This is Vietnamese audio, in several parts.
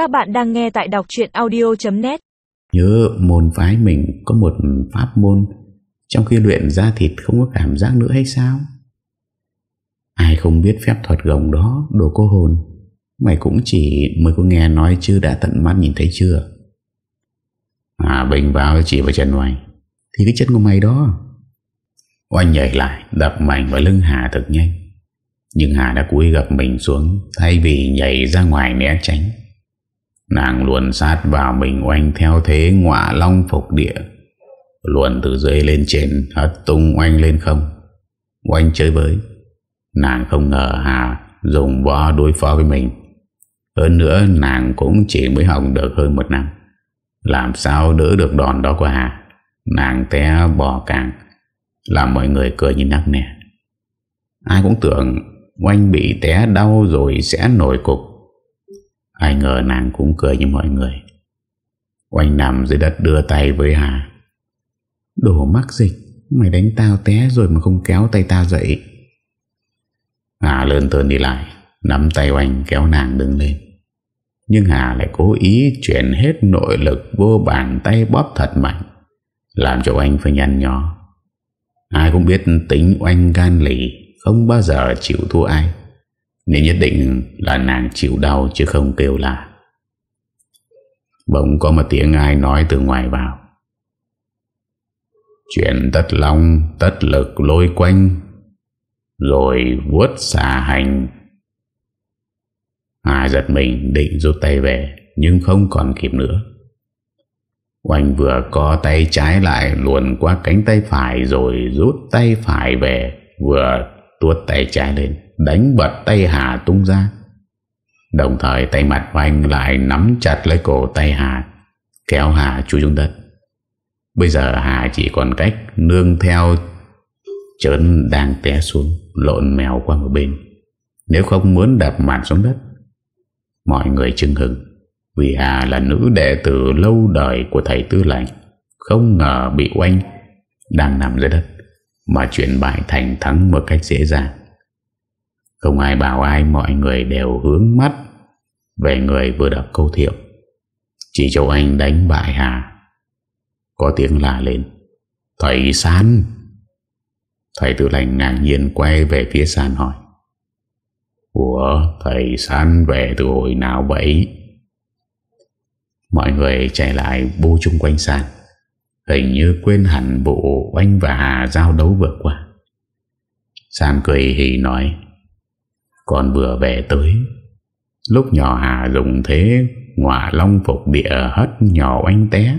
Các bạn đang nghe tại đọc chuyện audio.net Nhớ môn phái mình có một pháp môn, Trong khi luyện ra thịt không có cảm giác nữa hay sao? Ai không biết phép thuật gồng đó, Đồ cô hồn. Mày cũng chỉ mới có nghe nói chứ đã tận mắt nhìn thấy chưa? À Bình vào chỉ vào chân ngoài Thì cái chân của mày đó. Oanh nhảy lại, Đập mạnh vào lưng Hà thật nhanh. Nhưng Hà đã cúi gập mình xuống, Thay vì nhảy ra ngoài né tránh. Nàng luồn sát vào mình oanh theo thế ngọa long phục địa. Luồn từ dưới lên trên, Hất tung oanh lên không. Oanh chơi với. Nàng không ngờ Hà dùng võ đối phó với mình. Hơn nữa, nàng cũng chỉ mới học được hơn một năm. Làm sao đỡ được đòn đó của Hà? Nàng té bò càng. Làm mọi người cười như nắc nè. Ai cũng tưởng Oanh bị té đau rồi sẽ nổi cục. Ai ngờ nàng cũng cười như mọi người. Oanh nằm dưới đất đưa tay với Hà. Đồ mắc dịch, Mày đánh tao té rồi mà không kéo tay tao dậy. Hà lớn tơn đi lại, Nắm tay oanh kéo nàng đứng lên. Nhưng Hà lại cố ý Chuyển hết nội lực vô bàn tay bóp thật mạnh, Làm cho oanh phải nhăn nhỏ Ai cũng biết tính oanh gan lì, Không bao giờ chịu thua ai. Nên nhất định là nàng chịu đau Chứ không kêu là Bỗng có một tiếng ai nói từ ngoài vào. Chuyện tất long, Tất lực lôi quanh, Rồi vuốt xà hành. Hà giật mình định rút tay về, Nhưng không còn kịp nữa. Oanh vừa có tay trái lại Luồn qua cánh tay phải Rồi rút tay phải về, Vừa tuốt tay trái lên, Đánh bật tay Hà tung ra. Đồng thời tay mặt Oanh lại nắm chặt lấy cổ tay Hà, Kéo Hà chui xuống đất. Bây giờ Hà chỉ còn cách Nương theo trấn đang té xuống, Lộn mèo qua một bên. Nếu không muốn đập mặt xuống đất, Mọi người chưng hừng Vì Hà là nữ đệ tử lâu đời Của thầy tư lệnh, Không ngờ bị oanh Đang nằm dưới đất. Mà chuyển bại thành thắng một cách dễ dàng Không ai bảo ai, Mọi người đều hướng mắt Về người vừa đọc câu thiệu Chỉ cho anh đánh bại Hà Có tiếng la lên, Thầy sán. Thầy tư lành ngạc nhiên quay về phía sàn hỏi, Ủa, thầy sán về từ hồi nào vậy Mọi người chạy lại bu chung quanh sàn. Hình như quên hẳn bộ Oanh và Hà giao đấu vừa qua. San cười hì nói Con vừa về tới Lúc nhỏ Hà dùng thế Ngọa long phục địa hất nhỏ oanh té.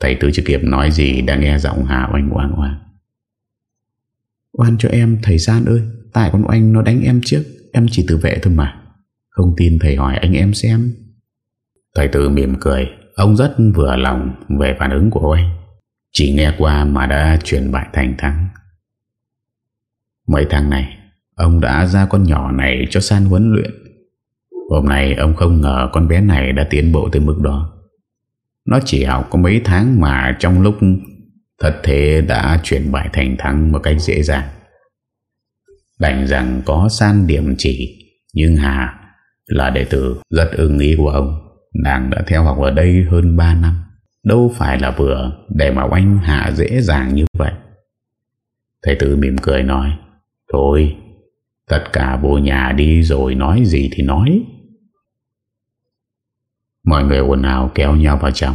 Thầy tư chưa kịp nói gì Đã nghe giọng Hà oanh oang oang. Oan cho em thầy San ơi Tại con oanh nó đánh em trước Em chỉ tự vệ thôi mà. Không tin thầy hỏi anh em xem. Thầy tư mỉm cười Ông rất vừa lòng về phản ứng của anh. Chỉ nghe qua mà đã chuyển bại thành thắng. Mấy tháng này, Ông đã ra con nhỏ này cho San huấn luyện. Hôm nay ông không ngờ con bé này đã tiến bộ tới mức đó. Nó chỉ học có mấy tháng mà trong lúc thật thế đã chuyển bại thành thắng một cách dễ dàng. Đành rằng có san điểm chỉ, Nhưng Hà là đệ tử rất ưng ý của ông. Nàng đã theo học ở đây hơn 3 năm. Đâu phải là vừa để mà oanh hạ dễ dàng như vậy. Thầy tử mỉm cười nói, Thôi, Tất cả vô nhà đi rồi nói gì thì nói. Mọi người ồn ào kéo nhau vào trong.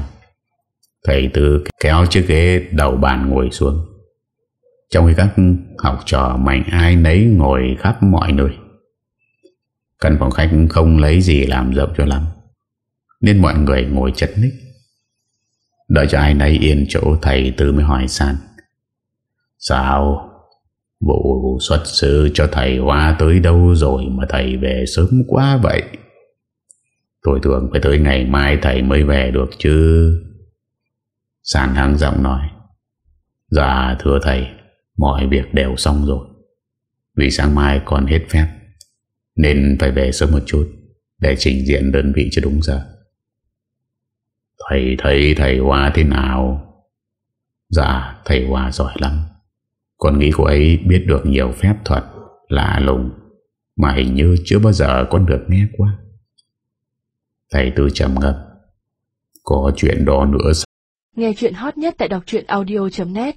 Thầy Tư kéo chiếc ghế đầu bàn ngồi xuống. Trong khi các học trò mạnh ai nấy ngồi khắp mọi nơi. Căn phòng khách không lấy gì làm rộng cho lắm. Nên mọi người ngồi chật ních. Đợi cho ai nấy yên chỗ, thầy Tư mới hỏi San. Sao? Vụ xuất sư cho thầy Hoa tới đâu rồi Mà thầy về sớm quá vậy? Tôi tưởng phải tới ngày mai thầy mới về được chứ. Sàn hăng giọng nói. Dạ thưa thầy, Mọi việc đều xong rồi. Vì sáng mai còn hết phép, Nên phải về sớm một chút Để trình diện đơn vị cho đúng giờ. Thầy thấy thầy Hoa thế nào? Dạ thầy Hoa giỏi lắm. Con nghĩ cô ấy biết được nhiều phép thuật Lạ lùng Mà hình như chưa bao giờ con được nghe qua. Thầy Tư trầm ngâm. Có chuyện đó nữa Nghe chuyện hot nhất tại đọc audio.net